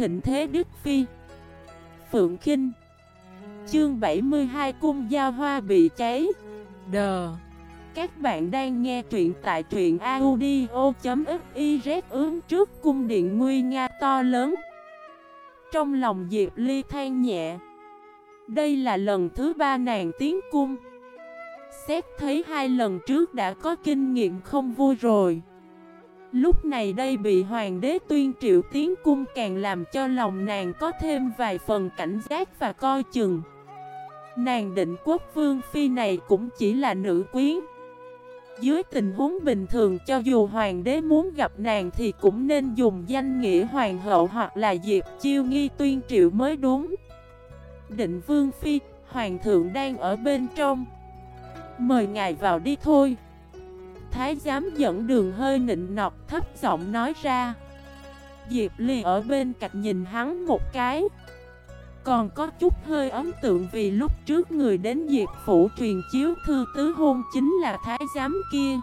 thịnh thế Đức Phi. Phượng Kinh. Chương 72 Cung Giao Hoa bị cháy. Đờ Các bạn đang nghe truyện tại truyện audio.xyz ướm trước cung điện nguy nga to lớn. Trong lòng Diệp Ly than nhẹ. Đây là lần thứ ba nàng tiến cung. Xét thấy hai lần trước đã có kinh nghiệm không vui rồi. Lúc này đây bị hoàng đế tuyên triệu tiến cung càng làm cho lòng nàng có thêm vài phần cảnh giác và coi chừng. Nàng định quốc vương phi này cũng chỉ là nữ quyến. Dưới tình huống bình thường cho dù hoàng đế muốn gặp nàng thì cũng nên dùng danh nghĩa hoàng hậu hoặc là diệp chiêu nghi tuyên triệu mới đúng. Định vương phi, hoàng thượng đang ở bên trong. Mời ngài vào đi thôi. Thái giám dẫn đường hơi nịnh nọt thấp giọng nói ra. Diệp Ly ở bên cạnh nhìn hắn một cái. Còn có chút hơi ấn tượng vì lúc trước người đến Diệp Phủ truyền chiếu thư tứ hôn chính là thái giám kia.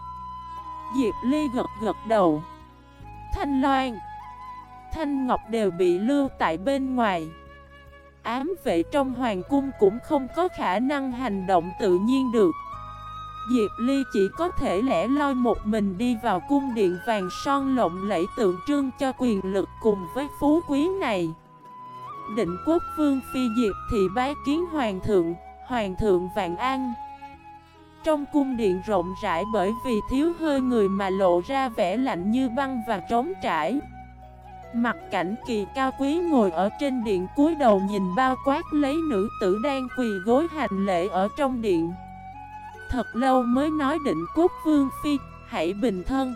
Diệp Ly gật gật đầu. Thanh Loan, Thanh Ngọc đều bị lưu tại bên ngoài. Ám vệ trong hoàng cung cũng không có khả năng hành động tự nhiên được. Diệp Ly chỉ có thể lẻ loi một mình đi vào cung điện vàng son lộng lẫy tượng trưng cho quyền lực cùng với phú quý này. Định quốc vương phi Diệp thì bái kiến hoàng thượng, hoàng thượng vạn an. Trong cung điện rộng rãi bởi vì thiếu hơi người mà lộ ra vẻ lạnh như băng và trống trải. Mặt cảnh kỳ cao quý ngồi ở trên điện cúi đầu nhìn bao quát lấy nữ tử đang quỳ gối hành lễ ở trong điện. Thật lâu mới nói định quốc vương phi, hãy bình thân.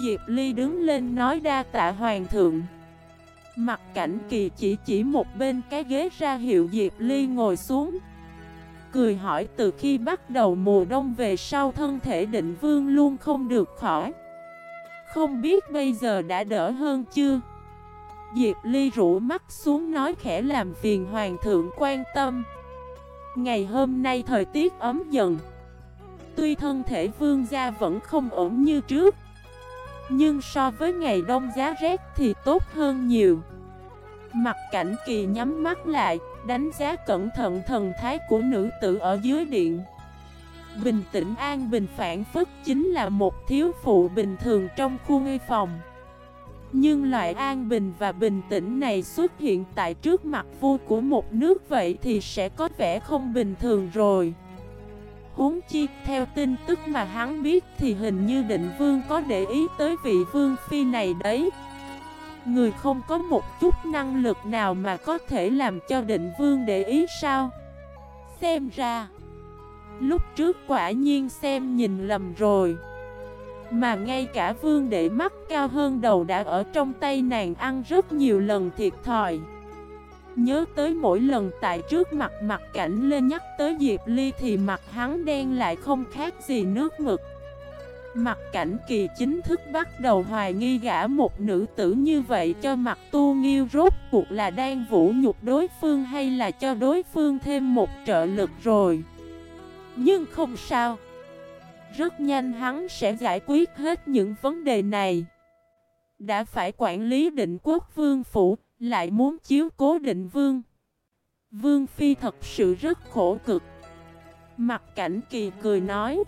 Diệp Ly đứng lên nói đa tạ hoàng thượng. Mặt cảnh kỳ chỉ chỉ một bên cái ghế ra hiệu Diệp Ly ngồi xuống. Cười hỏi từ khi bắt đầu mùa đông về sau thân thể định vương luôn không được khỏi. Không biết bây giờ đã đỡ hơn chưa? Diệp Ly rũ mắt xuống nói khẽ làm phiền hoàng thượng quan tâm. Ngày hôm nay thời tiết ấm dần Tuy thân thể vương gia vẫn không ổn như trước, Nhưng so với ngày đông giá rét thì tốt hơn nhiều. Mặt cảnh kỳ nhắm mắt lại, Đánh giá cẩn thận thần thái của nữ tử ở dưới điện. Bình tĩnh an bình phản phức chính là một thiếu phụ bình thường trong khu ngây phòng. Nhưng loại an bình và bình tĩnh này xuất hiện tại trước mặt vua của một nước vậy thì sẽ có vẻ không bình thường rồi. Huống chi, theo tin tức mà hắn biết thì hình như định vương có để ý tới vị vương phi này đấy. Người không có một chút năng lực nào mà có thể làm cho định vương để ý sao? Xem ra Lúc trước quả nhiên xem nhìn lầm rồi. Mà ngay cả vương đệ mắt cao hơn đầu đã ở trong tay nàng ăn rất nhiều lần thiệt thòi. Nhớ tới mỗi lần tại trước mặt mặt cảnh lên nhắc tới Diệp Ly thì mặt hắn đen lại không khác gì nước mực. Mặt cảnh kỳ chính thức bắt đầu hoài nghi gã một nữ tử như vậy cho mặt tu nghiêu rốt cuộc là đang vũ nhục đối phương hay là cho đối phương thêm một trợ lực rồi. Nhưng không sao. Rất nhanh hắn sẽ giải quyết hết những vấn đề này. Đã phải quản lý định quốc vương phủ, lại muốn chiếu cố định vương. Vương Phi thật sự rất khổ cực. Mặt cảnh kỳ cười nói.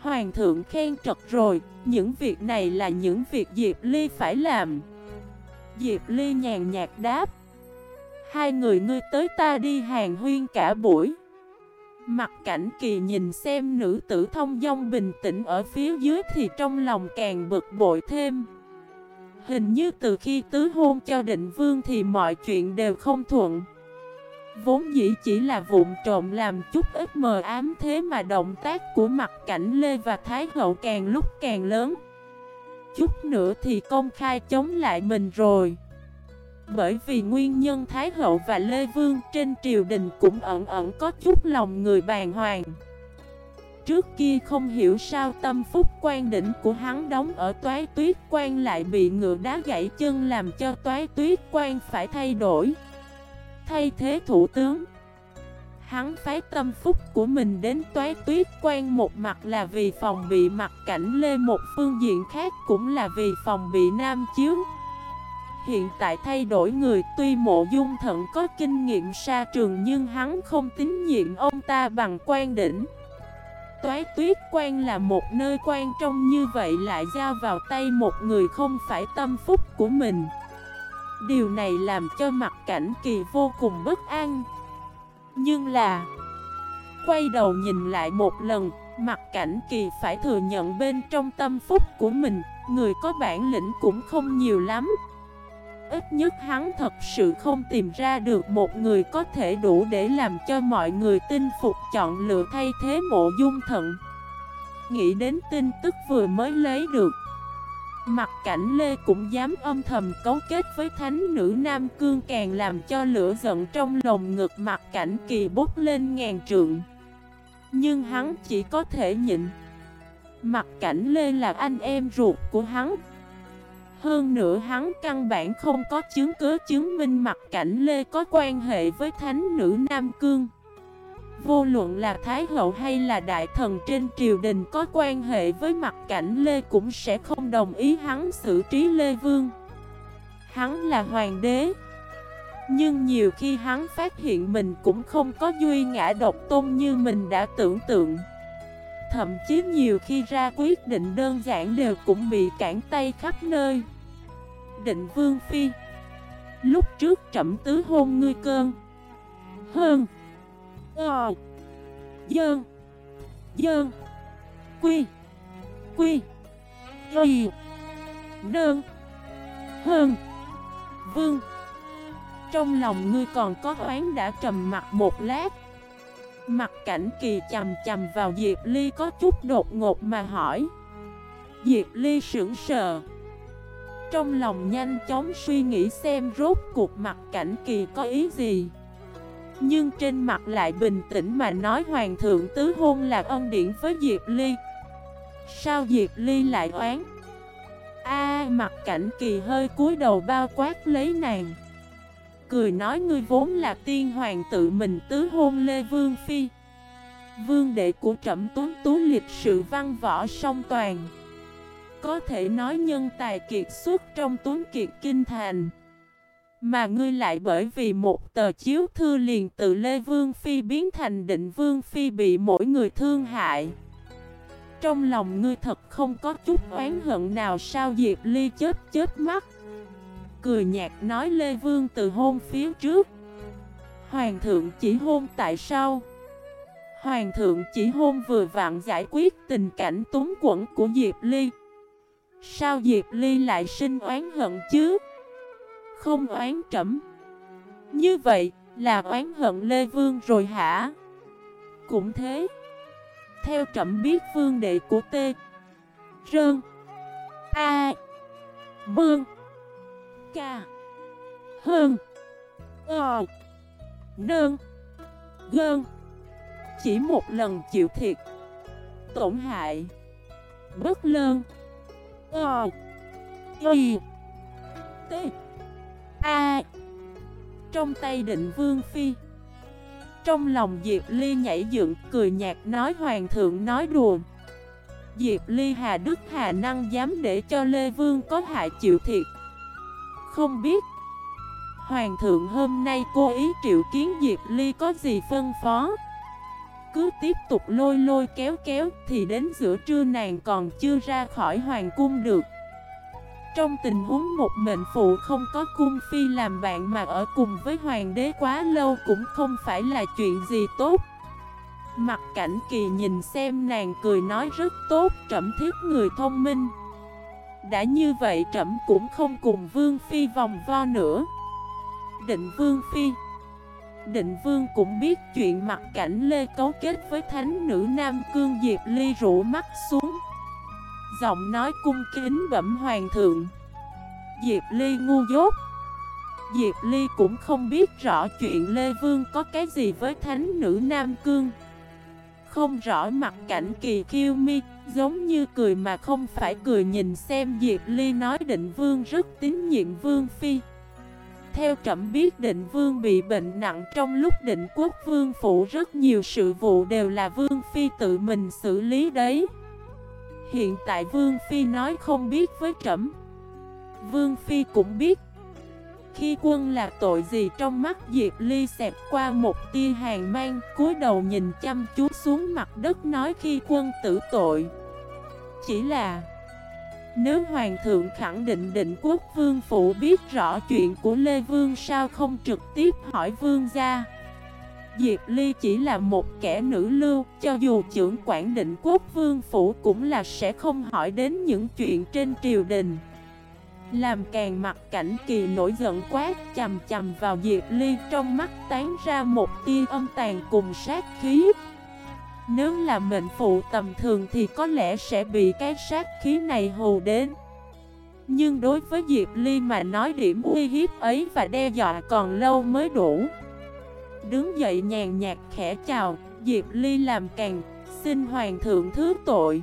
Hoàng thượng khen trật rồi, những việc này là những việc Diệp Ly phải làm. Diệp Ly nhàn nhạt đáp. Hai người ngươi tới ta đi hàng huyên cả buổi. Mặt cảnh kỳ nhìn xem nữ tử thông dong bình tĩnh ở phía dưới thì trong lòng càng bực bội thêm Hình như từ khi tứ hôn cho định vương thì mọi chuyện đều không thuận. Vốn dĩ chỉ là vụn trộm làm chút ít mờ ám thế mà động tác của mặt cảnh Lê và Thái Hậu càng lúc càng lớn. Chút nữa thì công khai chống lại mình rồi. Bởi vì nguyên nhân Thái Hậu và Lê Vương trên triều đình cũng ẩn ẩn có chút lòng người bàn hoàng. Trước kia không hiểu sao tâm phúc quan đỉnh của hắn đóng ở toái tuyết quan lại bị ngựa đá gãy chân làm cho toái tuyết quan phải thay đổi. Thay thế thủ tướng, Hắn phái tâm phúc của mình đến toái tuyết quan một mặt là vì phòng bị mặt cảnh lê một phương diện khác cũng là vì phòng bị nam chiếu. Hiện tại thay đổi người, Tuy mộ dung thận có kinh nghiệm xa trường Nhưng hắn không tín nhiệm ông ta bằng quan đỉnh. Toái tuyết quan là một nơi quan trọng như vậy lại giao vào tay một người không phải tâm phúc của mình. Điều này làm cho mặt cảnh kỳ vô cùng bất an. Nhưng là, Quay đầu nhìn lại một lần, Mặt cảnh kỳ phải thừa nhận bên trong tâm phúc của mình, Người có bản lĩnh cũng không nhiều lắm. Ít nhất hắn thật sự không tìm ra được một người có thể đủ để làm cho mọi người tin phục chọn lựa thay thế mộ dung thận. Nghĩ đến tin tức vừa mới lấy được, Mặt cảnh Lê cũng dám âm thầm cấu kết với thánh nữ Nam Cương càng làm cho lửa giận trong lồng ngực mặt cảnh kỳ bốc lên ngàn trượng. Nhưng hắn chỉ có thể nhịn. Mặt cảnh Lê là anh em ruột của hắn hơn nữa hắn căn bản không có chứng cứ chứng minh mặt cảnh Lê có quan hệ với thánh nữ Nam Cương. Vô luận là Thái Hậu hay là Đại Thần trên triều đình có quan hệ với mặt cảnh Lê cũng sẽ không đồng ý hắn xử trí Lê Vương. Hắn là hoàng đế. Nhưng nhiều khi hắn phát hiện mình cũng không có duy ngã độc tôn như mình đã tưởng tượng. Thậm chí nhiều khi ra quyết định đơn giản đều cũng bị cản tay khắp nơi. Định Vương Phi, Lúc trước trẩm tứ hôn ngươi cơn. Hơn. Ờ. Dơn. Dơn. Quy. Quy. Ờ. Y Đơn Hơn. Vương. Trong lòng ngươi còn có oán đã trầm mặt một lát. Mặt cảnh kỳ chầm chầm vào Diệp Ly có chút đột ngột mà hỏi. Diệp Ly sững sờ. Trong lòng nhanh chóng suy nghĩ xem rốt cuộc mặt cảnh kỳ có ý gì. Nhưng trên mặt lại bình tĩnh mà nói Hoàng thượng tứ hôn là ân điển với Diệp Ly. Sao Diệp Ly lại oán? A, mặt cảnh kỳ hơi cúi đầu bao quát lấy nàng. Cười nói ngươi vốn là tiên hoàng tự mình tứ hôn Lê Vương Phi Vương đệ của trẩm tuấn tú lịch sự văn võ song toàn Có thể nói nhân tài kiệt xuất trong tuấn kiệt kinh thành mà ngươi lại bởi vì một tờ chiếu thư liền từ Lê Vương Phi biến thành định Vương Phi bị mỗi người thương hại. Trong lòng ngươi thật không có chút oán hận nào sao Diệp Ly chết chết mắt. Cười nhạt nói Lê Vương từ hôn phía trước. Hoàng thượng chỉ hôn tại sao? Hoàng thượng chỉ hôn vừa vặn giải quyết tình cảnh túng quẩn của Diệp Ly. Sao Diệp Ly lại sinh oán hận chứ? không oán trẫm Như vậy là oán hận Lê Vương rồi hả? Cũng thế Theo trẫm biết vương đệ của T Rơn A Bương Ca. Hơn Ờ. Nơn Gơn. Chỉ một lần chịu thiệt. Tổn hại. Bất lơn Ờ. Y. T. A. Trong tay định vương phi. Trong lòng Diệp Ly nhảy dựng, cười nhạt nói hoàng thượng nói đùa. Diệp Ly Hà Đức Hà năng dám để cho Lê Vương có hại chịu thiệt. Không biết. Hoàng thượng, hôm nay cô ý triệu kiến Diệp Ly có gì phân phó? Cứ tiếp tục lôi lôi kéo kéo Thì đến giữa trưa nàng còn chưa ra khỏi hoàng cung được. Trong tình huống một mệnh phụ không có cung phi làm bạn mà ở cùng với hoàng đế quá lâu cũng không phải là chuyện gì tốt. Mặt cảnh kỳ nhìn xem nàng cười nói rất tốt Trẩm thiết người thông minh. Đã như vậy trẫm cũng không cùng vương phi vòng vo nữa. Định vương phi. Định vương cũng biết chuyện mặt cảnh lê cấu kết với thánh nữ Nam Cương Diệp Ly rủ mắt xuống. Giọng nói cung kính bẩm hoàng thượng. Diệp Ly ngu dốt. Diệp Ly cũng không biết rõ chuyện Lê Vương có cái gì với thánh nữ Nam Cương. Không rõ mặt cảnh kỳ kiêu mi. Giống như cười mà không phải cười nhìn xem Diệp Ly nói định vương rất tín nhiệm vương phi. Theo trẫm biết định vương bị bệnh nặng trong lúc định quốc vương phủ rất nhiều sự vụ đều là vương phi tự mình xử lý đấy. Hiện tại Vương Phi nói không biết với trẫm. Vương Phi cũng biết. Khi quân là tội gì trong mắt Diệp Ly xẹp qua một tia hàng mang, cúi đầu nhìn chăm chú xuống mặt đất nói khi quân tử tội. Chỉ là, Nếu Hoàng thượng khẳng định định quốc vương phụ biết rõ chuyện của Lê Vương sao không trực tiếp hỏi vương gia? Diệp Ly chỉ là một kẻ nữ lưu, Cho dù trưởng quản định quốc vương phủ cũng là sẽ không hỏi đến những chuyện trên triều đình. Làm càng mặt cảnh kỳ nổi giận quát chầm chầm vào Diệp Ly, trong mắt tán ra một tia âm tàn cùng sát khí. Nếu là mệnh phụ tầm thường thì có lẽ sẽ bị cái sát khí này hù đến. Nhưng đối với Diệp Ly mà nói điểm uy hiếp ấy và đe dọa còn lâu mới đủ. Đứng dậy nhàn nhạt khẽ chào, Diệp Ly làm càng, xin hoàng thượng thứ tội.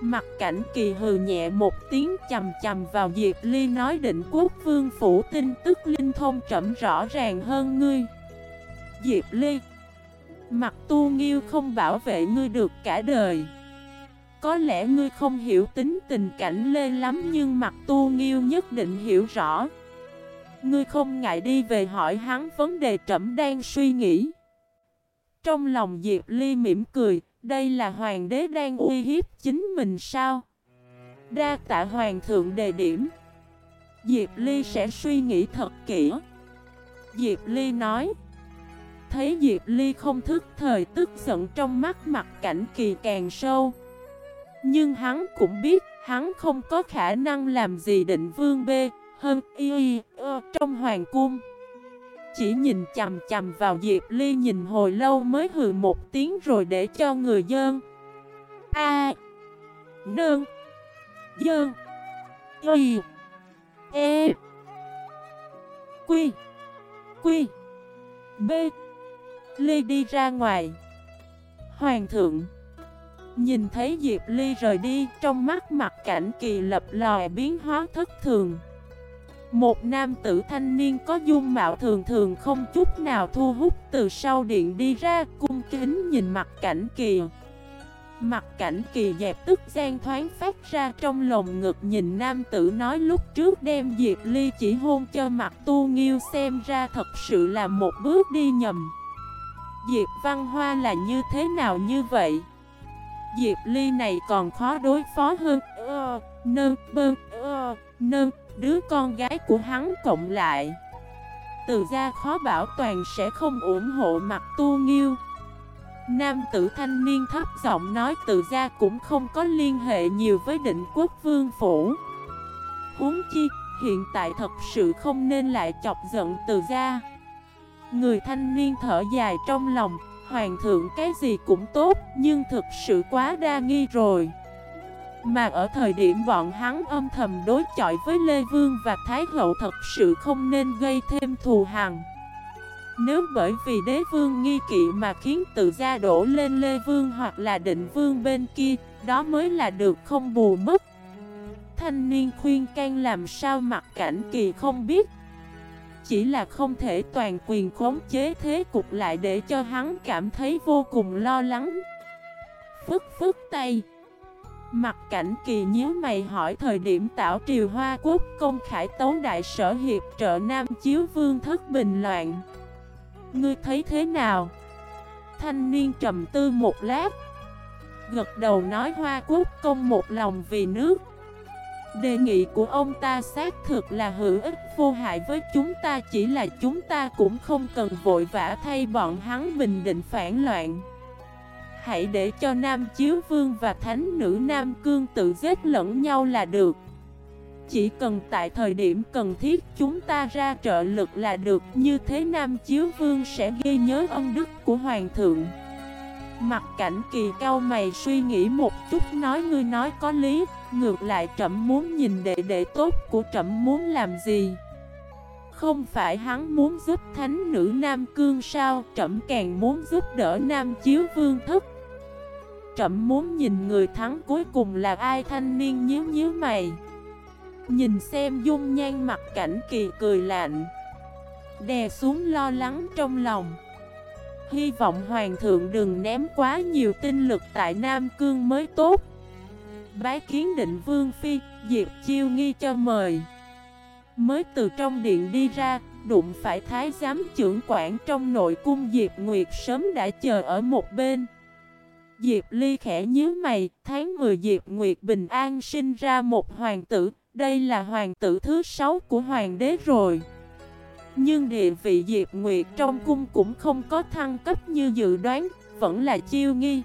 Mặt cảnh kỳ hừ nhẹ một tiếng chầm chầm vào Diệp Ly nói định quốc vương phủ tin tức linh thông trẩm rõ ràng hơn ngươi. Diệp Ly Mặt tu nghiêu không bảo vệ ngươi được cả đời. Có lẽ ngươi không hiểu tính tình cảnh Lê lắm nhưng mặt tu nghiêu nhất định hiểu rõ. Ngươi không ngại đi về hỏi hắn vấn đề trẫm đang suy nghĩ. Trong lòng Diệp Ly mỉm cười, đây là hoàng đế đang uy hiếp chính mình sao? Đa tạ hoàng thượng đề điểm. Diệp Ly sẽ suy nghĩ thật kỹ. Diệp Ly nói Thấy Diệp Ly không thức thời tức giận trong mắt mặt cảnh kỳ càng sâu. Nhưng hắn cũng biết, hắn không có khả năng làm gì định vương B hơn y y trong hoàng cung. Chỉ nhìn chầm chầm vào Diệp Ly nhìn hồi lâu mới hừ một tiếng rồi để cho người dân. A, Nương Dơn Y E Quy Quy B Ly đi ra ngoài. Hoàng thượng. Nhìn thấy Diệp Ly rời đi, Trong mắt mặt cảnh kỳ lập lòi biến hóa thất thường. Một nam tử thanh niên có dung mạo thường thường không chút nào thu hút từ sau điện đi ra, cung kính nhìn mặt cảnh kỳ. Mặt cảnh kỳ dẹp tức gian thoáng phát ra trong lồng ngực nhìn nam tử nói lúc trước đem Diệp Ly chỉ hôn cho mặt tu nghiêu xem ra thật sự là một bước đi nhầm. Diệp Văn Hoa là như thế nào như vậy? Diệp Ly này còn khó đối phó hơn. Ơ, nơ, bơ, ơ, nơ, đứa con gái của hắn cộng lại. Từ gia khó bảo toàn sẽ không ủng hộ mặt tu nghiêu. Nam tử thanh niên thấp giọng nói từ gia cũng không có liên hệ nhiều với định quốc vương phủ. Huống chi, hiện tại thật sự không nên lại chọc giận từ gia. Người thanh niên thở dài trong lòng, Hoàng thượng, cái gì cũng tốt, Nhưng thực sự quá đa nghi rồi. Mà ở thời điểm bọn hắn âm thầm đối chọi với Lê Vương và Thái Hậu thật sự không nên gây thêm thù hằn. Nếu bởi vì đế vương nghi kỵ mà khiến tự gia đổ lên Lê Vương hoặc là định vương bên kia, Đó mới là được không bù mất. Thanh niên khuyên can làm sao mặt cảnh kỳ không biết. Chỉ là không thể toàn quyền khống chế thế cục lại để cho hắn cảm thấy vô cùng lo lắng. Phức phức tay. Mặt cảnh kỳ nhíu mày hỏi thời điểm tảo triều Hoa Quốc công khải tấu đại sở hiệp trợ Nam Chiếu Vương thất bình loạn. Ngươi thấy thế nào? Thanh niên trầm tư một lát. Gật đầu nói Hoa Quốc công một lòng vì nước. Đề nghị của ông ta xác thực là hữu ích vô hại với chúng ta, Chỉ là chúng ta cũng không cần vội vã thay bọn hắn bình định phản loạn. Hãy để cho Nam Chiếu Vương và Thánh Nữ Nam Cương tự giết lẫn nhau là được. Chỉ cần tại thời điểm cần thiết chúng ta ra trợ lực là được, Như thế Nam Chiếu Vương sẽ ghi nhớ ân đức của Hoàng thượng. Mặt cảnh kỳ cao mày suy nghĩ một chút, nói ngươi nói có lý. Ngược lại trẫm muốn nhìn đệ đệ tốt của trẫm muốn làm gì? Không phải hắn muốn giúp thánh nữ Nam Cương sao? Trẫm càng muốn giúp đỡ Nam Chiếu Vương thất. Trẫm muốn nhìn người thắng cuối cùng là ai? Thanh niên nhíu nhíu mày. Nhìn xem dung nhan mặt cảnh kỳ cười lạnh. Đè xuống lo lắng trong lòng. Hy vọng hoàng thượng đừng ném quá nhiều tinh lực tại Nam Cương mới tốt. Bái kiến định vương phi, Diệp chiêu nghi cho mời Mới từ trong điện đi ra, đụng phải thái giám trưởng quản trong nội cung Diệp Nguyệt sớm đã chờ ở một bên. Diệp Ly khẽ nhíu mày, tháng 10 Diệp Nguyệt bình an sinh ra một hoàng tử, đây là hoàng tử thứ sáu của hoàng đế rồi. Nhưng địa vị Diệp Nguyệt trong cung cũng không có thăng cấp như dự đoán, vẫn là chiêu nghi.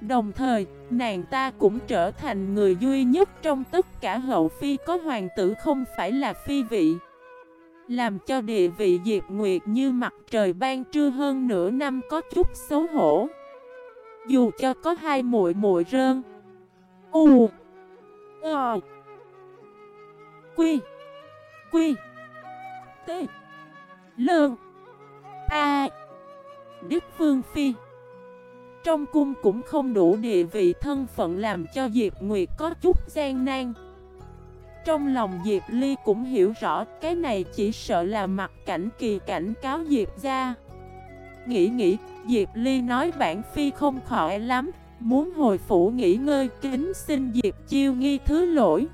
Đồng thời, nàng ta cũng trở thành người duy nhất trong tất cả hậu phi, có hoàng tử không phải là phi vị. Làm cho địa vị Diệp Nguyệt như mặt trời ban trưa hơn nửa năm có chút xấu hổ. Dù cho có hai muội muội rơn, U Ờ Quy Quy T Lương A Đức Phương Phi trong cung cũng không đủ địa vị thân phận làm cho Diệp Nguyệt có chút gian nan. Trong lòng Diệp Ly cũng hiểu rõ, cái này chỉ sợ là mặt cảnh kỳ cảnh cáo Diệp ra Nghĩ nghĩ, Diệp Ly nói bản phi không khỏi lắm, Muốn hồi phủ nghỉ ngơi, kính xin Diệp chiêu nghi thứ lỗi.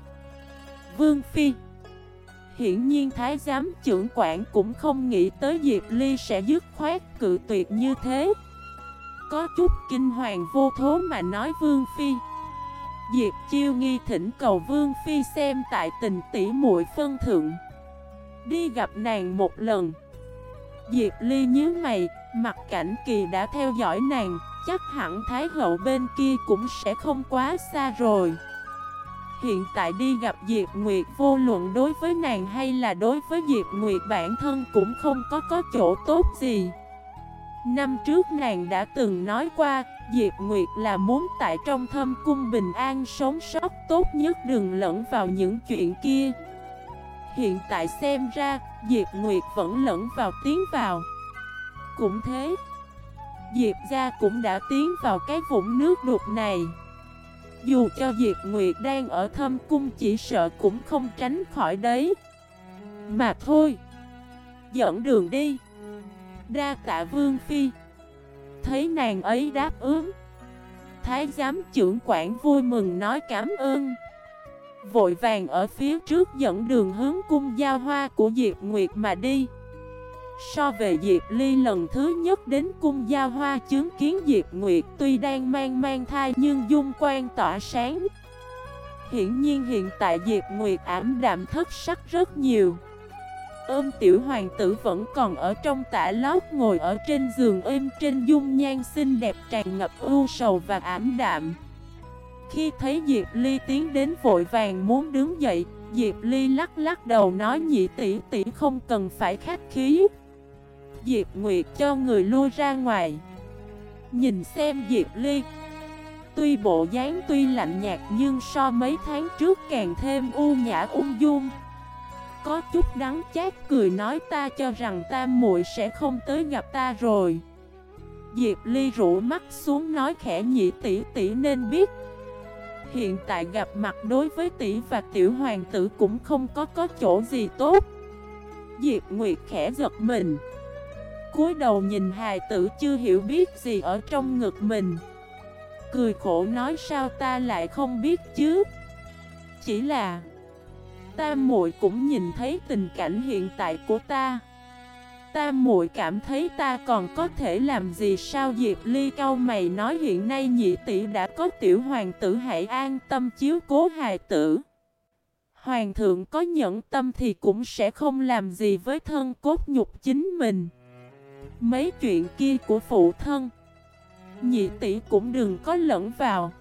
Vương Phi, Hiển nhiên Thái giám trưởng quản cũng không nghĩ tới Diệp Ly sẽ dứt khoát cự tuyệt như thế. Có chút kinh hoàng vô thố mà nói Vương Phi. Diệp chiêu nghi thỉnh cầu Vương Phi xem tại tình tỷ muội phân thượng. Đi gặp nàng một lần. Diệp Ly nhớ mày, Mặt cảnh kỳ đã theo dõi nàng, Chắc hẳn Thái hậu bên kia cũng sẽ không quá xa rồi. Hiện tại đi gặp Diệp Nguyệt vô luận đối với nàng hay là đối với Diệp Nguyệt bản thân cũng không có có chỗ tốt gì. Năm trước nàng đã từng nói qua, Diệp Nguyệt là muốn tại trong thâm cung bình an sống sót tốt nhất, đừng lẫn vào những chuyện kia. Hiện tại xem ra, Diệp Nguyệt vẫn lẫn vào tiến vào. Cũng thế, Diệp gia cũng đã tiến vào cái vũng nước đục này. Dù cho Diệp Nguyệt đang ở thâm cung chỉ sợ cũng không tránh khỏi đấy. Mà thôi, Dẫn đường đi. Đa tạ Vương Phi. Thấy nàng ấy đáp ứng, Thái giám trưởng quản vui mừng nói cảm ơn. Vội vàng ở phía trước dẫn đường hướng cung giao hoa của Diệp Nguyệt mà đi. So về Diệp Ly lần thứ nhất đến cung giao hoa chứng kiến Diệp Nguyệt tuy đang mang mang thai nhưng dung quan tỏa sáng. Hiển nhiên hiện tại Diệp Nguyệt ảm đạm thất sắc rất nhiều. Ôm tiểu hoàng tử vẫn còn ở trong tả lót, ngồi ở trên giường êm trên dung nhan xinh đẹp tràn ngập ưu sầu và ảm đạm. Khi thấy Diệp Ly tiến đến vội vàng muốn đứng dậy, Diệp Ly lắc lắc đầu nói nhị tỷ tỷ không cần phải khách khí. Diệp Nguyệt cho người lui ra ngoài. Nhìn xem Diệp Ly. Tuy bộ dáng tuy lạnh nhạt nhưng so mấy tháng trước càng thêm u nhã ung dung. Có chút đắng chát cười nói ta cho rằng tam muội sẽ không tới gặp ta rồi. Diệp Ly rũ mắt xuống nói khẽ nhị tỷ tỷ nên biết. Hiện tại gặp mặt đối với tỷ và tiểu hoàng tử cũng không có có chỗ gì tốt. Diệp Nguyệt khẽ giật mình. Cúi đầu nhìn hài tử chưa hiểu biết gì ở trong ngực mình. Cười khổ nói sao ta lại không biết chứ? Chỉ là Tam muội cũng nhìn thấy tình cảnh hiện tại của ta. Tam muội cảm thấy ta còn có thể làm gì sao? Diệp Ly cao mày nói, hiện nay nhị tỷ đã có tiểu hoàng tử, hãy an tâm chiếu cố hài tử. Hoàng thượng có nhẫn tâm thì cũng sẽ không làm gì với thân cốt nhục chính mình. Mấy chuyện kia của phụ thân, Nhị tỷ cũng đừng có lẫn vào.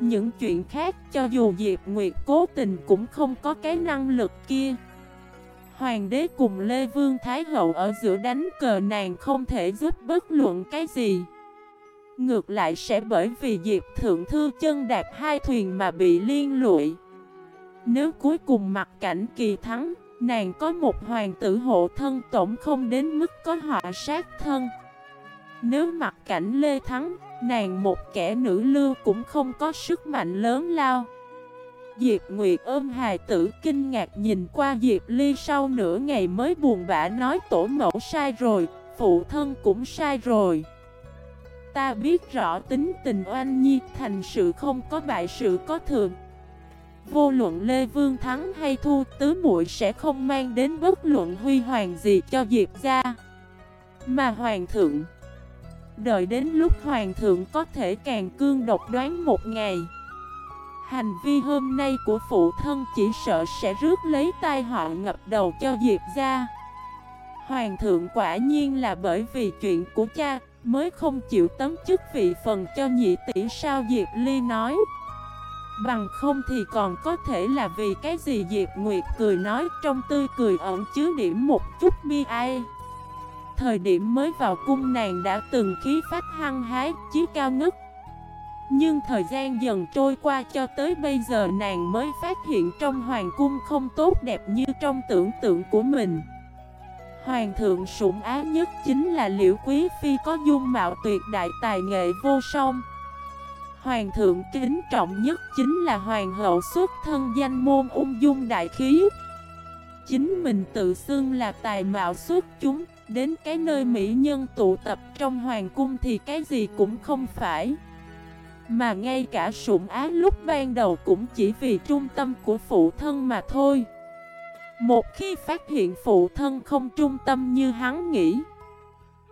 Những chuyện khác cho dù Diệp Nguyệt cố tình cũng không có cái năng lực kia. Hoàng đế cùng Lê Vương Thái Hậu ở giữa đánh cờ nàng không thể giúp bất luận cái gì. Ngược lại sẽ bởi vì Diệp Thượng Thư chân đạt hai thuyền mà bị liên lụy. Nếu cuối cùng mặt cảnh kỳ thắng, Nàng có một hoàng tử hộ thân tổng không đến mức có họa sát thân. Nếu mặt cảnh Lê Thắng Nàng một kẻ nữ lưu cũng không có sức mạnh lớn lao. Diệp Nguyệt ôm hài tử kinh ngạc nhìn qua Diệp Ly sau nửa ngày mới buồn bã nói tổ mẫu sai rồi, Phụ thân cũng sai rồi. Ta biết rõ tính tình oanh nhi, thành sự không có bại sự có thường. Vô luận Lê Vương thắng hay thua, tứ muội sẽ không mang đến bất luận huy hoàng gì cho Diệp gia. Mà Hoàng thượng Đợi đến lúc Hoàng thượng có thể càng cương độc đoán một ngày. Hành vi hôm nay của phụ thân chỉ sợ sẽ rước lấy tai họa ngập đầu cho Diệp gia. Hoàng thượng quả nhiên là bởi vì chuyện của cha Mới không chịu tấm chức vị phần cho nhị tỷ sao Diệp Ly nói. Bằng không thì còn có thể là vì cái gì Diệp Nguyệt cười nói trong tươi cười ẩn chứa điểm một chút bi ai. Thời điểm mới vào cung nàng đã từng khí phách hăng hái, chí cao ngất. Nhưng thời gian dần trôi qua cho tới bây giờ nàng mới phát hiện trong hoàng cung không tốt đẹp như trong tưởng tượng của mình. Hoàng thượng sủng á nhất chính là liễu quý phi có dung mạo tuyệt đại tài nghệ vô song. Hoàng thượng kính trọng nhất chính là hoàng hậu xuất thân danh môn ung dung đại khí. Chính mình tự xưng là tài mạo xuất chúng Đến cái nơi mỹ nhân tụ tập trong hoàng cung thì cái gì cũng không phải. Mà ngay cả sủng á lúc ban đầu cũng chỉ vì trung tâm của phụ thân mà thôi. Một khi phát hiện phụ thân không trung tâm như hắn nghĩ,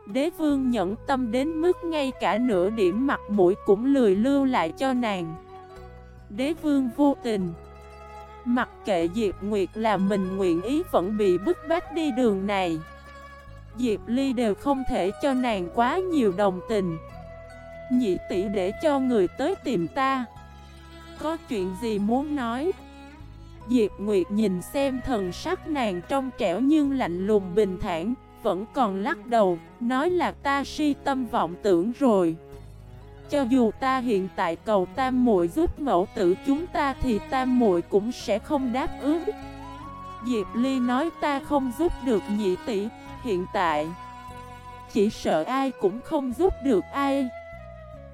Đế vương nhẫn tâm đến mức ngay cả nửa điểm mặt mũi cũng lười lưu lại cho nàng. Đế vương vô tình, Mặc kệ Diệp Nguyệt là mình nguyện ý vẫn bị bức bách đi đường này. Diệp Ly đều không thể cho nàng quá nhiều đồng tình Nhị tỷ để cho người tới tìm ta Có chuyện gì muốn nói Diệp Nguyệt nhìn xem thần sắc nàng trong trẻo nhưng lạnh lùng bình thản vẫn còn lắc đầu, nói là ta si tâm vọng tưởng rồi. Cho dù ta hiện tại cầu tam muội giúp mẫu tử chúng ta thì tam muội cũng sẽ không đáp ứng. Diệp Ly nói ta không giúp được nhị tỷ, hiện tại. Chỉ sợ ai cũng không giúp được ai.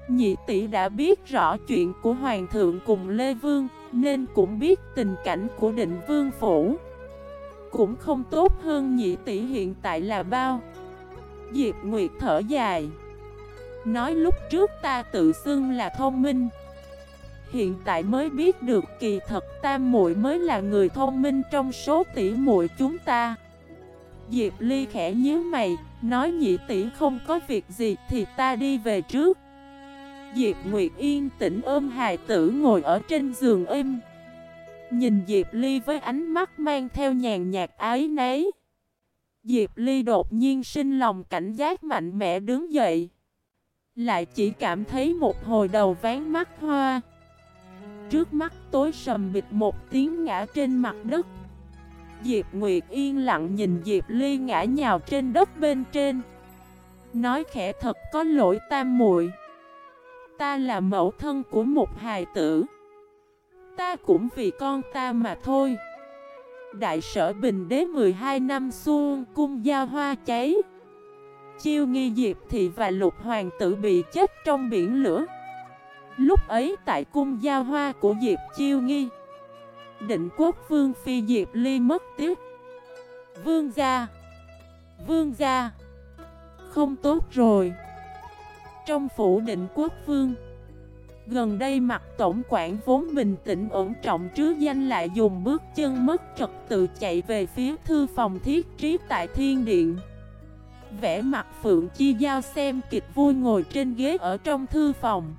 Nhị tỷ đã biết rõ chuyện của Hoàng thượng cùng Lê Vương, nên cũng biết tình cảnh của định vương phủ. Cũng không tốt hơn nhị tỷ hiện tại là bao. Diệp Nguyệt thở dài. Nói lúc trước ta tự xưng là thông minh. Hiện tại mới biết được kỳ thật tam muội mới là người thông minh trong số tỷ muội chúng ta. Diệp Ly khẽ nhíu mày, Nói nhị tỷ không có việc gì thì ta đi về trước Diệp Nguyệt yên tĩnh ôm hài tử ngồi ở trên giường êm Nhìn Diệp Ly với ánh mắt mang theo nhàn nhạt ái nấy. Diệp Ly đột nhiên sinh lòng cảnh giác mạnh mẽ đứng dậy. Lại chỉ cảm thấy một hồi đầu ván mắt hoa. Trước mắt tối sầm bịt một tiếng ngã trên mặt đất. Diệp Nguyệt yên lặng nhìn Diệp Ly ngã nhào trên đất bên trên. Nói khẽ thật có lỗi tam muội. Ta là mẫu thân của một hài tử. Ta cũng vì con ta mà thôi Đại sở Bình Đế 12 năm xuân cung giao hoa cháy Chiêu nghi Diệp Thị và lục hoàng tử bị chết trong biển lửa Lúc ấy tại cung giao hoa của Diệp Chiêu nghi Định quốc vương phi Diệp Ly mất tiếc. Vương gia Vương gia, Không tốt rồi. Trong phủ định quốc vương, Gần đây mặt tổng quản vốn bình tĩnh ổn trọng trước danh lại dùng bước chân mất trật tự chạy về phía thư phòng thiết trí tại thiên điện. Vẽ mặt Phượng Chi Giao xem kịch vui ngồi trên ghế ở trong thư phòng.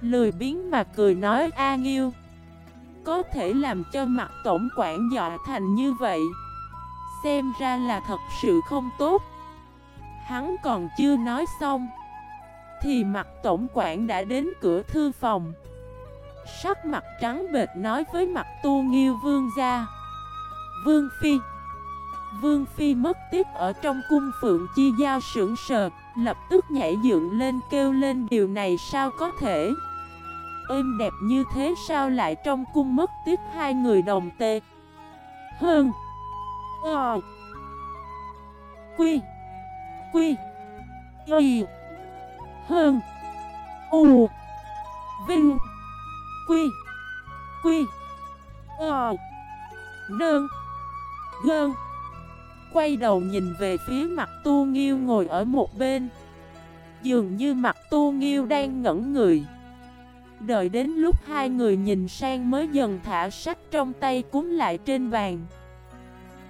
Lười biến mà cười nói, A Nghiêu có thể làm cho mặt tổng quản dọa thành như vậy? Xem ra là thật sự không tốt. Hắn còn chưa nói xong, thì mặt tổng quản đã đến cửa thư phòng. Sắc mặt trắng bệt nói với mặt tu nghiêu vương gia. Vương Phi Vương Phi mất tiếp ở trong cung phượng chi giao sưởng sờ Lập tức nhảy dựng lên kêu lên, điều này sao có thể? Êm đẹp như thế sao lại trong cung mất tiếp hai người đồng tê? Hơn! Ờ! Quy! Quy! Y! Hơn! U! Vinh! Quy! Quy! Ờ! Nơn! Gơn! Quay đầu nhìn về phía mặt tu nghiêu ngồi ở một bên. Dường như mặt tu nghiêu đang ngẩn người. Đợi đến lúc hai người nhìn sang mới dần thả sách trong tay cuốn lại trên bàn.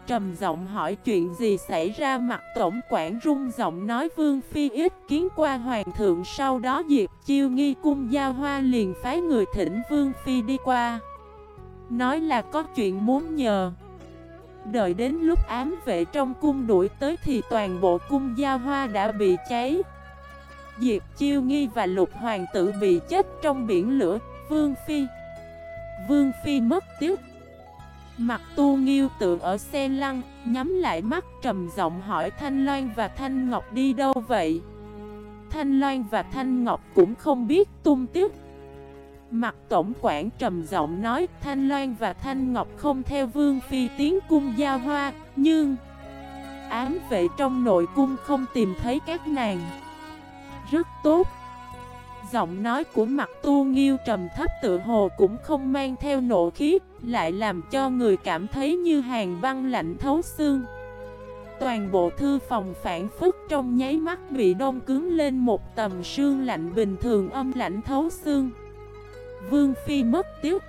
Trầm giọng hỏi chuyện gì xảy ra mặt tổng quản rung giọng nói Vương Phi ít kiến qua hoàng thượng, Sau đó Diệp Chiêu nghi cung giao hoa liền phái người thỉnh Vương Phi đi qua. Nói là có chuyện muốn nhờ. Đợi đến lúc ám vệ trong cung đuổi tới thì toàn bộ cung giao hoa đã bị cháy. Diệp Chiêu Nghi và Lục Hoàng tử bị chết trong biển lửa. Vương Phi. Vương Phi mất tiếc Mặt tu nghiêu tượng ở xe lăn Nhắm lại mắt trầm giọng hỏi Thanh Loan và Thanh Ngọc đi đâu vậy? Thanh Loan và Thanh Ngọc cũng không biết tung tiếc Mặt tổng quản trầm giọng nói Thanh Loan và Thanh Ngọc không theo Vương Phi tiến cung giao hoa, Nhưng Ám vệ trong nội cung không tìm thấy các nàng. Rất tốt. Giọng nói của mặt tu nghiêu trầm thấp tự hồ cũng không mang theo nộ khí, Lại làm cho người cảm thấy như hàng băng lạnh thấu xương. Toàn bộ thư phòng phản phức trong nháy mắt bị đông cứng lên một tầm sương lạnh bình thường âm lạnh thấu xương. Vương Phi mất tiếc.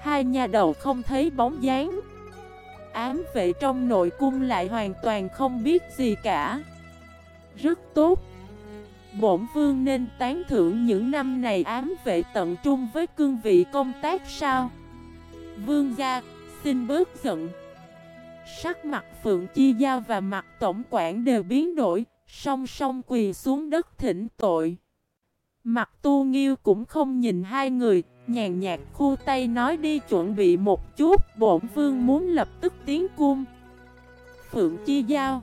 Hai nhà đầu không thấy bóng dáng. Ám vệ trong nội cung lại hoàn toàn không biết gì cả. Rất tốt. Bổn vương nên tán thưởng những năm này ám vệ tận trung với cương vị công tác sao? Vương gia, xin bớt giận. Sắc mặt Phượng Chi Giao và mặt tổng quản đều biến đổi Song song quỳ xuống đất thỉnh tội. Mặt tu nghiêu cũng không nhìn hai người Nhàn nhạt khu tay nói đi chuẩn bị một chút Bổn vương muốn lập tức tiến cung. Phượng Chi Giao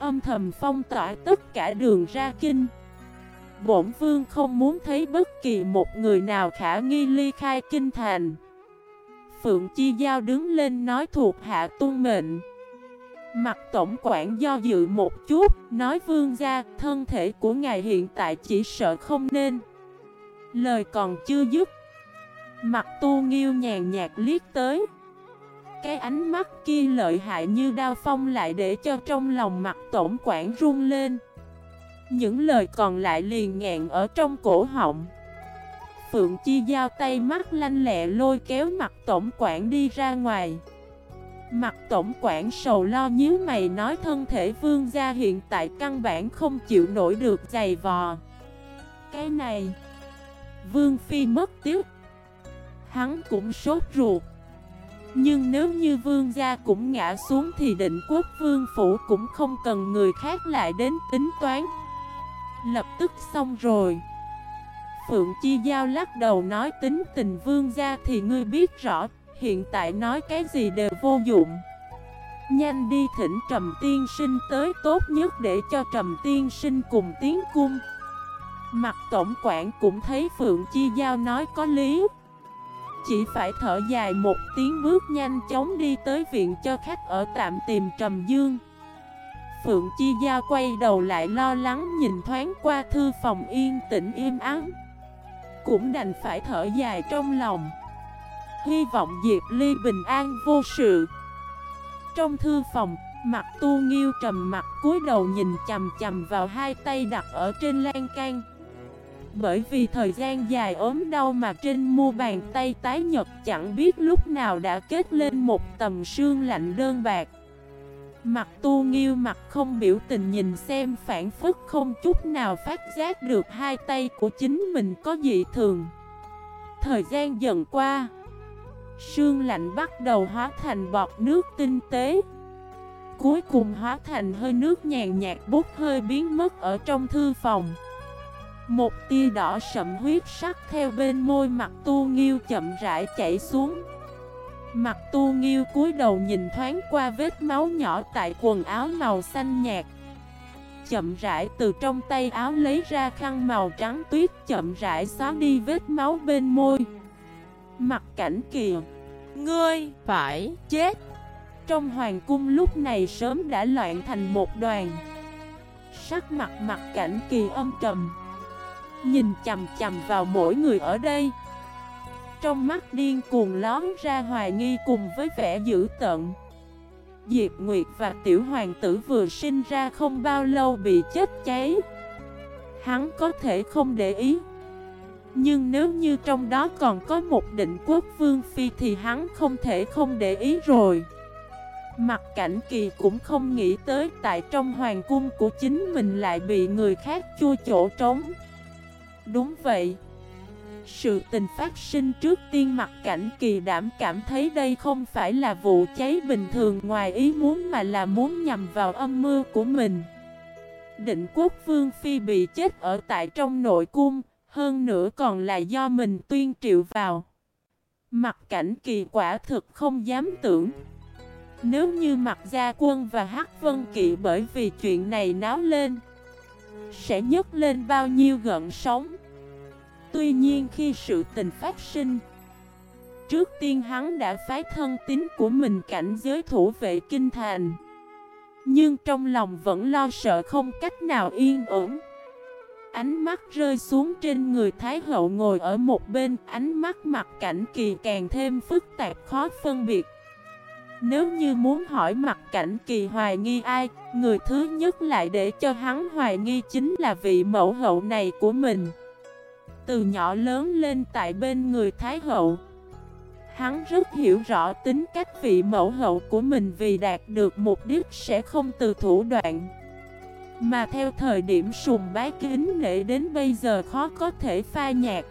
Âm thầm phong tỏa tất cả đường ra kinh Bổn vương không muốn thấy bất kỳ một người nào khả nghi ly khai kinh thành Phượng Chi Giao đứng lên nói thuộc hạ tuân mệnh Mặt tổng quản do dự một chút, nói vương gia, thân thể của ngài hiện tại chỉ sợ không nên. Lời còn chưa dứt. Mặt tu nghiêu nhàn nhạt liếc tới. Cái ánh mắt kia lợi hại như đao phong lại để cho trong lòng mặt tổng quản run lên. Những lời còn lại liền ngẹn ở trong cổ họng. Phượng Chi giao tay mắt lanh lẹ lôi kéo mặt tổng quản đi ra ngoài. Mặt tổng quản sầu lo nhíu mày nói thân thể vương gia hiện tại căn bản không chịu nổi được dày vò. Cái này, vương phi mất tiếc. Hắn cũng sốt ruột. Nhưng nếu như vương gia cũng ngã xuống thì định quốc vương phủ cũng không cần người khác lại đến tính toán. Lập tức xong rồi. Phượng Chi Giao lắc đầu nói tính tình vương gia thì ngươi biết rõ, Hiện tại nói cái gì đều vô dụng Nhanh đi thỉnh Trầm Tiên Sinh tới tốt nhất để cho Trầm Tiên Sinh cùng tiến cung Mặt tổng quản cũng thấy Phượng Chi Giao nói có lý chỉ phải thở dài một tiếng bước nhanh chóng đi tới viện cho khách ở tạm tìm Trầm Dương. Phượng Chi gia quay đầu lại lo lắng nhìn thoáng qua thư phòng yên tĩnh im ắng. Cũng đành phải thở dài trong lòng. Hy vọng Diệp Ly bình an vô sự. Trong thư phòng, mặt tu nghiêu trầm mặt cúi đầu nhìn chầm chầm vào hai tay đặt ở trên lan can. Bởi vì thời gian dài ốm đau mà trên mu bàn tay tái nhật chẳng biết lúc nào đã kết lên một tầm sương lạnh đơn bạc. Mặt tu nghiêu mặt không biểu tình nhìn xem phản phức không chút nào phát giác được hai tay của chính mình có dị thường. Thời gian dần qua, Sương lạnh bắt đầu hóa thành bọt nước tinh tế. Cuối cùng hóa thành hơi nước nhàn nhạt bút hơi biến mất ở trong thư phòng. Một tia đỏ sậm huyết sắc theo bên môi mặt tu nghiêu chậm rãi chảy xuống. Mặt tu nghiêu cúi đầu nhìn thoáng qua vết máu nhỏ tại quần áo màu xanh nhạt. Chậm rãi từ trong tay áo lấy ra khăn màu trắng tuyết chậm rãi xóa đi vết máu bên môi. Mặt cảnh kìa, Ngươi phải chết. Trong hoàng cung lúc này sớm đã loạn thành một đoàn. Sắc mặt mặt cảnh kỳ âm trầm. Nhìn chầm chầm vào mỗi người ở đây. Trong mắt điên cuồng lón ra hoài nghi cùng với vẻ dữ tận Diệp Nguyệt và tiểu hoàng tử vừa sinh ra không bao lâu bị chết cháy. Hắn có thể không để ý. Nhưng nếu như trong đó còn có một định quốc vương phi thì hắn không thể không để ý rồi. Mặt cảnh kỳ cũng không nghĩ tới tại trong hoàng cung của chính mình lại bị người khác chua chỗ trống. Đúng vậy. Sự tình phát sinh trước tiên mặt cảnh kỳ đảm cảm thấy đây không phải là vụ cháy bình thường ngoài ý muốn mà là muốn nhằm vào âm mưu của mình. Định quốc vương phi bị chết ở tại trong nội cung, Hơn nữa còn là do mình tuyên triệu vào. Mặt cảnh kỳ quả thực không dám tưởng. Nếu như mặt gia quân và hắc vân kỵ bởi vì chuyện này náo lên, Sẽ nhấc lên bao nhiêu gợn sóng? Tuy nhiên khi sự tình phát sinh Trước tiên hắn đã phái thân tín của mình cảnh giới thủ vệ kinh thành. Nhưng trong lòng vẫn lo sợ không cách nào yên ổn. Ánh mắt rơi xuống trên người Thái Hậu ngồi ở một bên Ánh mắt mặt cảnh kỳ càng thêm phức tạp khó phân biệt. Nếu như muốn hỏi mặt cảnh kỳ hoài nghi ai, người thứ nhất lại để cho hắn hoài nghi chính là vị mẫu hậu này của mình. Từ nhỏ lớn lên tại bên người Thái hậu, hắn rất hiểu rõ tính cách vị mẫu hậu của mình vì đạt được mục đích sẽ không từ thủ đoạn. Mà theo thời điểm sùng bái kính nể đến bây giờ khó có thể pha nhạt.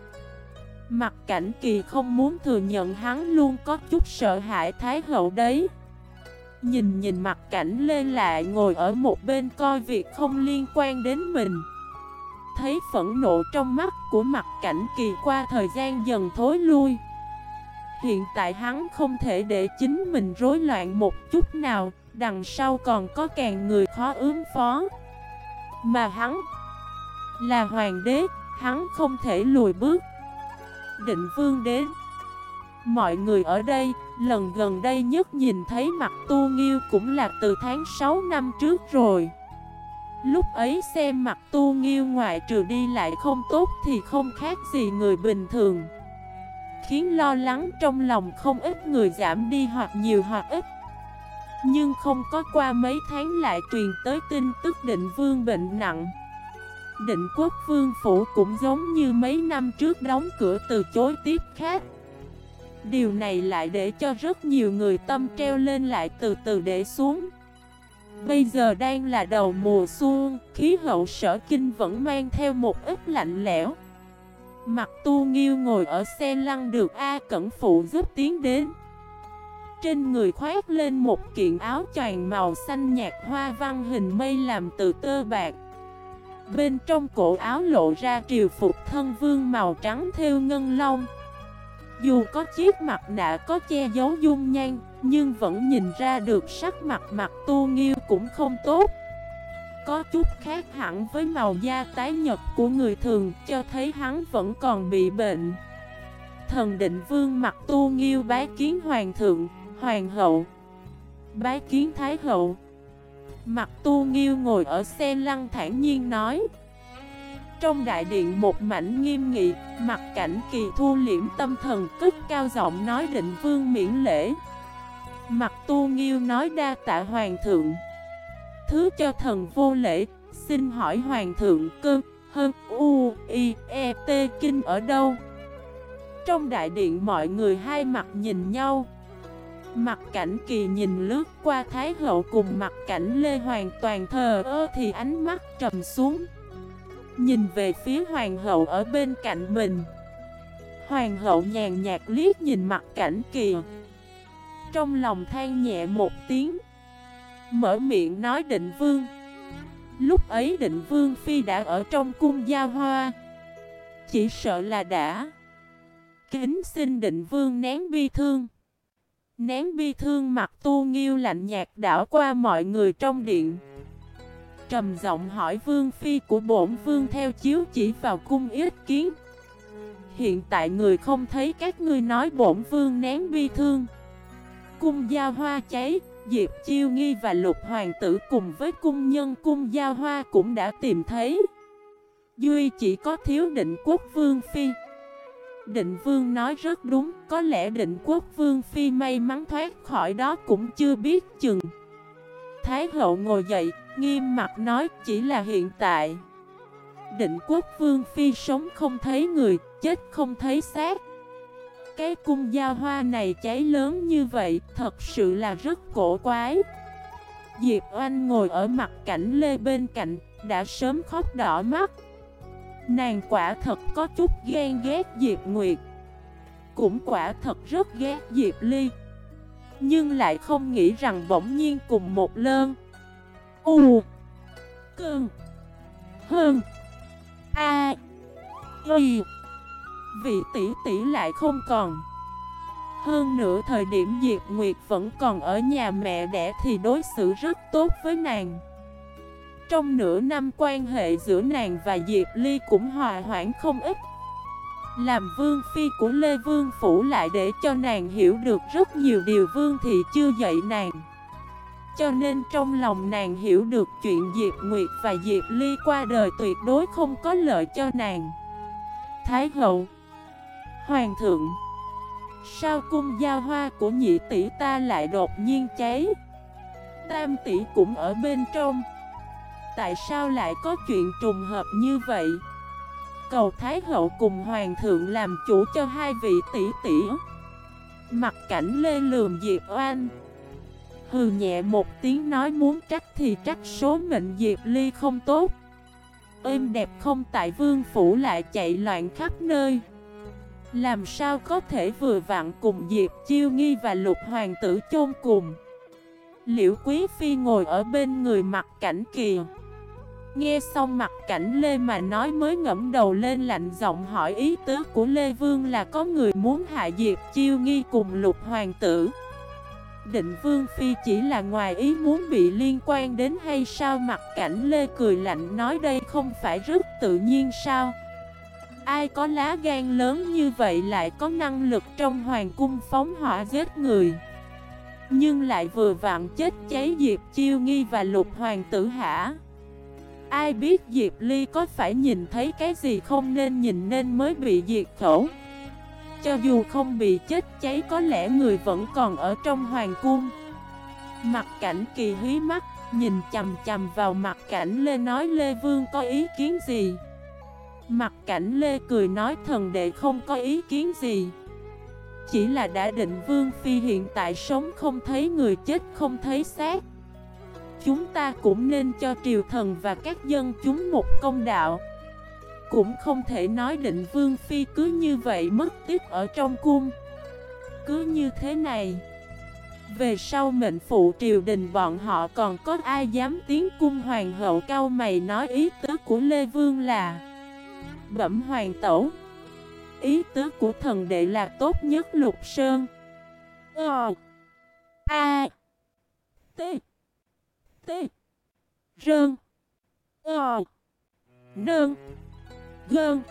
Mặt cảnh kỳ không muốn thừa nhận hắn luôn có chút sợ hãi Thái hậu đấy Nhìn nhìn mặt cảnh lên lại ngồi ở một bên coi việc không liên quan đến mình Thấy phẫn nộ trong mắt của mặt cảnh kỳ qua thời gian dần thối lui. Hiện tại hắn không thể để chính mình rối loạn một chút nào Đằng sau còn có càng người khó ứng phó. Mà hắn là hoàng đế Hắn không thể lùi bước. Định vương đến Mọi người ở đây, lần gần đây nhất nhìn thấy mặt tu nghiêu cũng là từ tháng 6 năm trước rồi. Lúc ấy xem mặt tu nghiêu ngoại trừ đi lại không tốt thì không khác gì người bình thường. Khiến lo lắng trong lòng không ít người giảm đi hoặc nhiều hoặc ít. Nhưng không có qua mấy tháng lại truyền tới tin tức định vương bệnh nặng. Định quốc vương phủ cũng giống như mấy năm trước đóng cửa từ chối tiếp khách. Điều này lại để cho rất nhiều người tâm treo lên lại từ từ để xuống. Bây giờ đang là đầu mùa xuân, khí hậu sở kinh vẫn mang theo một ít lạnh lẽo. Mặt tu nghiêu ngồi ở xe lăn được A Cẩn Phụ giúp tiến đến. Trên người khoác lên một kiện áo choàng màu xanh nhạt hoa văn hình mây làm từ tơ bạc. Bên trong cổ áo lộ ra triều phục thân vương màu trắng theo ngân long. Dù có chiếc mặt nạ có che giấu dung nhan nhưng vẫn nhìn ra được sắc mặt mặt tu nghiêu cũng không tốt. Có chút khác hẳn với màu da tái nhật của người thường Cho thấy hắn vẫn còn bị bệnh. Thần định vương mặt tu nghiêu bái kiến hoàng thượng, hoàng hậu. Bái kiến thái hậu. Mặt tu nghiêu ngồi ở xe lăn thản nhiên nói. Trong đại điện một mảnh nghiêm nghị Mặt cảnh kỳ thu liễm tâm thần cất cao giọng nói định vương miễn lễ. Mặt tu nghiêu nói đa tạ hoàng thượng. Thứ cho thần vô lễ, Xin hỏi hoàng thượng cơ hơn u, i e t kinh ở đâu? Trong đại điện mọi người hai mặt nhìn nhau. Mặt cảnh kỳ nhìn lướt qua Thái hậu cùng mặt cảnh Lê hoàn toàn thờ ơ thì ánh mắt trầm xuống. Nhìn về phía hoàng hậu ở bên cạnh mình. Hoàng hậu nhàn nhạt liếc nhìn mặt cảnh kỳ. Trong lòng than nhẹ một tiếng. Mở miệng nói định vương. Lúc ấy định vương phi đã ở trong cung gia hoa. Chỉ sợ là đã. Kính xin định vương nén bi thương. Nén bi thương mặt tu nghiêu lạnh nhạt đảo qua mọi người trong điện. Trầm giọng hỏi vương phi của bổn vương theo chiếu chỉ vào cung ít kiến. Hiện tại người không thấy các ngươi nói bổn vương nén bi thương. Cung giao hoa cháy, Diệp Chiêu Nghi và lục hoàng tử cùng với cung nhân cung giao hoa cũng đã tìm thấy Duy chỉ có thiếu định quốc vương phi Định Vương nói rất đúng, có lẽ định quốc Vương Phi may mắn thoát khỏi đó cũng chưa biết chừng. Thái hậu ngồi dậy, nghiêm mặt nói chỉ là hiện tại. định quốc vương phi sống không thấy người, chết không thấy xác. Cái cung giao hoa này cháy lớn như vậy, thật sự là rất cổ quái. Diệp Oanh ngồi ở mặt cảnh lê bên cạnh, đã sớm khóc đỏ mắt. Nàng quả thật có chút ghen ghét Diệp Nguyệt Cũng quả thật rất ghét Diệp Ly Nhưng lại không nghĩ rằng bỗng nhiên cùng một lơn U Cơn Hơn A Y Vị tỷ tỷ lại không còn. Hơn nữa thời điểm Diệp Nguyệt vẫn còn ở nhà mẹ đẻ thì đối xử rất tốt với nàng. Trong nửa năm quan hệ giữa nàng và Diệp Ly cũng hòa hoãn không ít. Làm vương phi của Lê Vương Phủ lại để cho nàng hiểu được rất nhiều điều vương thì chưa dạy nàng. Cho nên trong lòng nàng hiểu được chuyện Diệp Nguyệt và Diệp Ly qua đời tuyệt đối không có lợi cho nàng. Thái hậu Hoàng thượng. Sao cung giao hoa của nhị tỷ ta lại đột nhiên cháy? Tam tỷ cũng ở bên trong. Tại sao lại có chuyện trùng hợp như vậy? Cầu Thái Hậu cùng Hoàng thượng làm chủ cho hai vị tỷ tỷ. Mặt cảnh lê lườm Diệp Oan Hừ nhẹ một tiếng nói muốn trách thì trách số mệnh Diệp Ly không tốt. Êm đẹp không tại vương phủ lại chạy loạn khắp nơi. Làm sao có thể vừa vặn cùng Diệp Chiêu Nghi và lục hoàng tử chôn cùng? Liễu Quý Phi ngồi ở bên người mặt cảnh kìa. Nghe xong mặt cảnh Lê mà nói mới ngẫm đầu lên lạnh giọng hỏi ý tứ của Lê Vương là có người muốn hạ Diệp chiêu nghi cùng lục hoàng tử. Định Vương Phi chỉ là ngoài ý muốn bị liên quan đến hay sao? Mặt cảnh Lê cười lạnh nói đây không phải rất tự nhiên sao? Ai có lá gan lớn như vậy lại có năng lực trong hoàng cung phóng hỏa giết người. Nhưng lại vừa vặn chết cháy Diệp Chiêu Nghi và Lục Hoàng tử hả? Ai biết Diệp Ly có phải nhìn thấy cái gì không nên nhìn nên mới bị diệt khẩu? Cho dù không bị chết cháy có lẽ người vẫn còn ở trong hoàng cung. Mặt cảnh kỳ hí mắt, Nhìn chầm chầm vào mặt cảnh Lê nói, Lê Vương có ý kiến gì? Mặt cảnh Lê cười nói thần đệ không có ý kiến gì. Chỉ là đã định Vương Phi hiện tại sống không thấy người chết không thấy xác. Chúng ta cũng nên cho triều thần và các dân chúng một công đạo. Cũng không thể nói định vương phi cứ như vậy mất tiếp ở trong cung. Cứ như thế này, Về sau mệnh phụ triều đình bọn họ còn có ai dám tiến cung hoàng hậu cao mày nói ý tứ của Lê Vương là Bẩm hoàng tẩu. Ý tứ của thần đệ là tốt nhất, lục sơn. Ờ. A. T. T. Rơn. Ờ. Nơn. Gơn.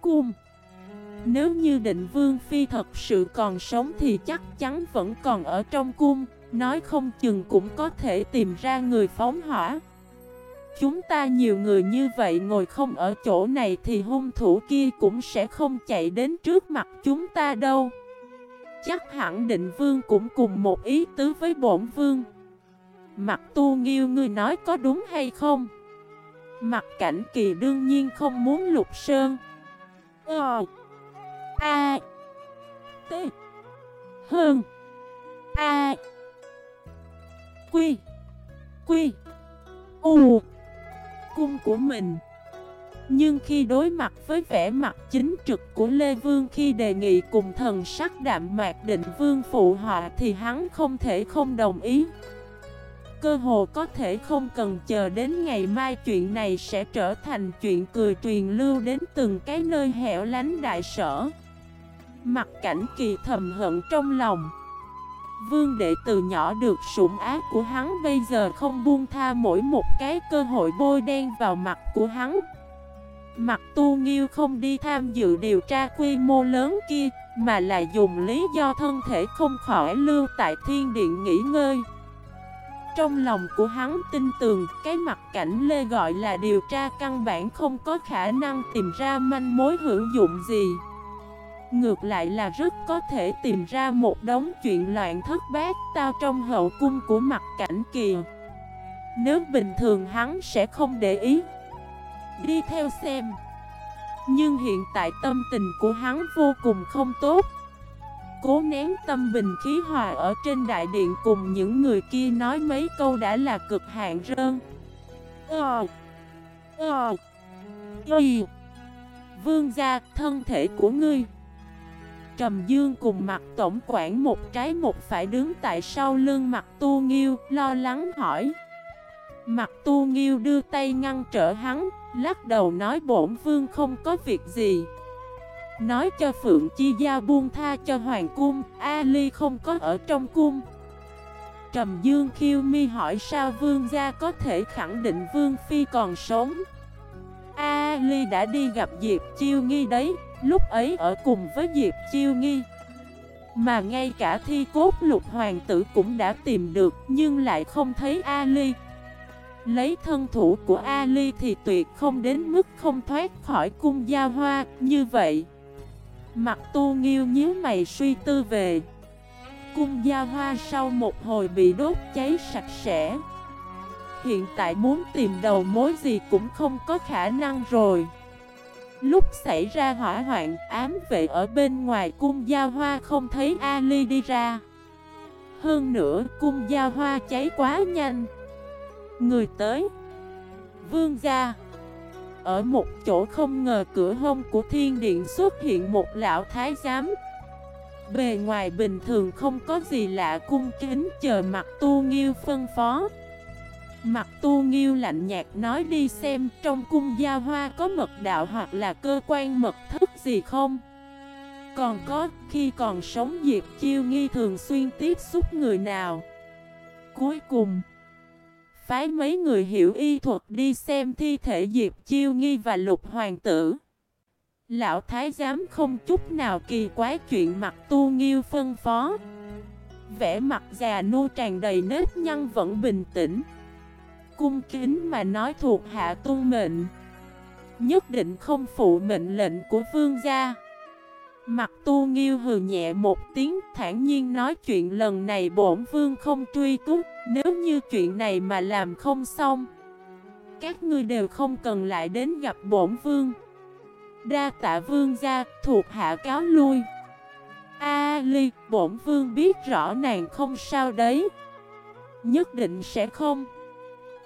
Cung. Nếu như định vương phi thật sự còn sống thì chắc chắn vẫn còn ở trong cung, Nói không chừng cũng có thể tìm ra người phóng hỏa. Chúng ta nhiều người như vậy ngồi không ở chỗ này thì hung thủ kia cũng sẽ không chạy đến trước mặt chúng ta đâu. Chắc hẳn định vương cũng cùng một ý tứ với bổn vương. Mặt tu nghiêu ngươi nói có đúng hay không? Mặt cảnh kỳ đương nhiên không muốn lục sơn. Ờ A, T, Hơn, A, Quy Quy, U. Cung của mình. Nhưng khi đối mặt với vẻ mặt chính trực của Lê Vương khi đề nghị cùng thần sắc đạm mạc định vương phụ họa thì hắn không thể không đồng ý. Cơ hồ có thể không cần chờ đến ngày mai chuyện này sẽ trở thành chuyện cười truyền lưu đến từng cái nơi hẻo lánh đại sở. Mặt cảnh kỳ thầm hận trong lòng. Vương đệ từ nhỏ được sủng ác của hắn, bây giờ không buông tha mỗi một cái cơ hội bôi đen vào mặt của hắn. Mặt tu nghiêu không đi tham dự điều tra quy mô lớn kia, Mà là dùng lý do thân thể không khỏi lưu tại thiên điện nghỉ ngơi. Trong lòng của hắn tin tưởng, cái mặt cảnh Lê gọi là điều tra căn bản không có khả năng tìm ra manh mối hữu dụng gì. Ngược lại là rất có thể tìm ra một đống chuyện loạn thất bát tao trong hậu cung của mặt cảnh kìa. Nếu bình thường hắn sẽ không để ý. Đi theo xem. Nhưng hiện tại tâm tình của hắn vô cùng không tốt. Cố nén tâm bình khí hòa ở trên đại điện cùng những người kia nói mấy câu đã là cực hạn rơn. Ờ. Ờ. Vương gia, thân thể của ngươi. Trầm Dương cùng mặt tổng quản một trái một phải đứng tại sau lưng mặt tu nghiêu, Lo lắng hỏi. Mặt tu nghiêu đưa tay ngăn trở hắn, Lắc đầu nói bổn vương không có việc gì. Nói cho Phượng Chi Giao buông tha cho Hoàng Cung Ali không có ở trong cung. Trầm Dương khiêu mi hỏi sao vương gia có thể khẳng định vương phi còn sống? Ali đã đi gặp Diệp Chiêu Nghi đấy Lúc ấy ở cùng với Diệp Chiêu Nghi. Mà ngay cả thi cốt lục hoàng tử cũng đã tìm được, Nhưng lại không thấy Ali. Lấy thân thủ của Ali thì tuyệt không đến mức không thoát khỏi cung gia hoa, Như vậy. Mặt tu nghiêu nhíu mày suy tư về. Cung gia hoa sau một hồi bị đốt cháy sạch sẽ. Hiện tại muốn tìm đầu mối gì cũng không có khả năng rồi. Lúc xảy ra hỏa hoạn, ám vệ ở bên ngoài cung gia hoa không thấy Ali đi ra. Hơn nữa, cung gia hoa cháy quá nhanh. Người tới. Vương gia. Ở một chỗ không ngờ cửa hông của thiên điện xuất hiện một lão thái giám. Bề ngoài bình thường không có gì lạ, cung kính chờ mặt tu nghiêu phân phó. Mặt tu nghiêu lạnh nhạt nói đi xem trong cung gia hoa có mật đạo hoặc là cơ quan mật thức gì không? Còn có, khi còn sống Diệp Chiêu Nghi thường xuyên tiếp xúc người nào? Cuối cùng, Phái mấy người hiểu y thuật đi xem thi thể Diệp Chiêu Nghi và Lục Hoàng tử. Lão Thái giám không chút nào kỳ quái chuyện mặt tu nghiêu phân phó. Vẻ mặt già nua tràn đầy nếp nhăn vẫn bình tĩnh. Cung kính mà nói thuộc hạ tuân mệnh. Nhất định không phụ mệnh lệnh của vương gia. Mặt tu nghiêu hừ nhẹ một tiếng, thản nhiên nói chuyện lần này bổn vương không truy cứu Nếu như chuyện này mà làm không xong, Các ngươi đều không cần lại đến gặp bổn vương. Đa tạ vương gia, thuộc hạ cáo lui. A ly, bổn vương biết rõ nàng không sao đấy. Nhất định sẽ không